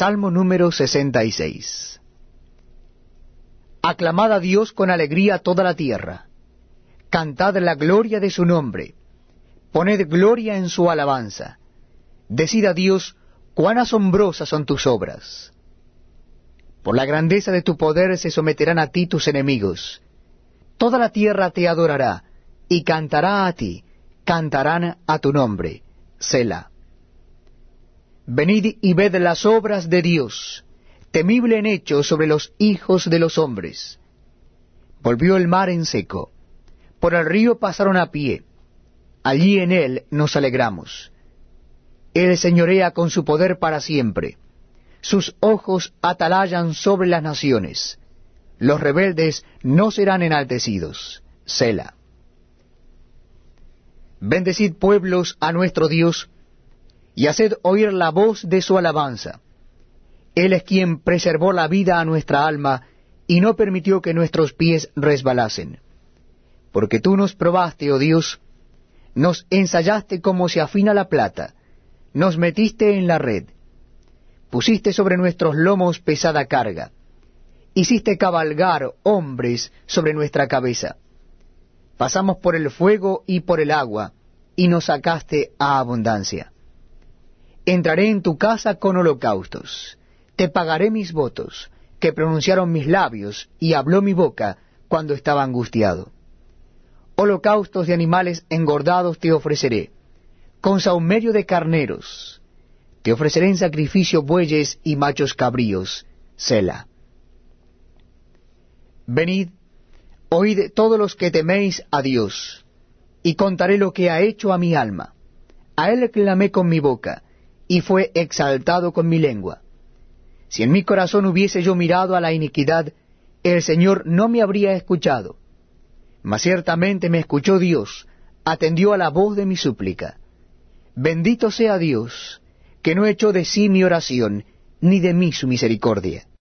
Salmo número 66. Aclamad a Dios con alegría toda la tierra. Cantad la gloria de su nombre. Poned gloria en su alabanza. Decid a Dios cuán asombrosas son tus obras. Por la grandeza de tu poder se someterán a ti tus enemigos. Toda la tierra te adorará y cantará a ti, cantarán a tu nombre. Selah. Venid y ved las obras de Dios, temible en hecho sobre los hijos de los hombres. Volvió el mar en seco, por el río pasaron a pie, allí en él nos alegramos. Él señorea con su poder para siempre, sus ojos atalayan sobre las naciones, los rebeldes no serán enaltecidos. Sela. Bendecid pueblos a nuestro Dios, y haced oír la voz de su alabanza. Él es quien preservó la vida a nuestra alma, y no permitió que nuestros pies resbalasen. Porque tú nos probaste, oh Dios, nos ensayaste como se afina la plata, nos metiste en la red, pusiste sobre nuestros lomos pesada carga, hiciste cabalgar hombres sobre nuestra cabeza. Pasamos por el fuego y por el agua, y nos sacaste a abundancia. Entraré en tu casa con holocaustos, te pagaré mis votos, que pronunciaron mis labios, y habló mi boca cuando estaba angustiado. Holocaustos de animales engordados te ofreceré, con saumerio de carneros, te ofreceré en sacrificio bueyes y machos cabríos, Sela. Venid, oíd todos los que teméis a Dios, y contaré lo que ha hecho a mi alma. A él clamé con mi boca, y fue exaltado con mi lengua. Si en mi corazón hubiese yo mirado a la iniquidad, el Señor no me habría escuchado. Mas ciertamente me escuchó Dios, atendió a la voz de mi súplica. Bendito sea Dios, que no echó de sí mi oración, ni de mí su misericordia.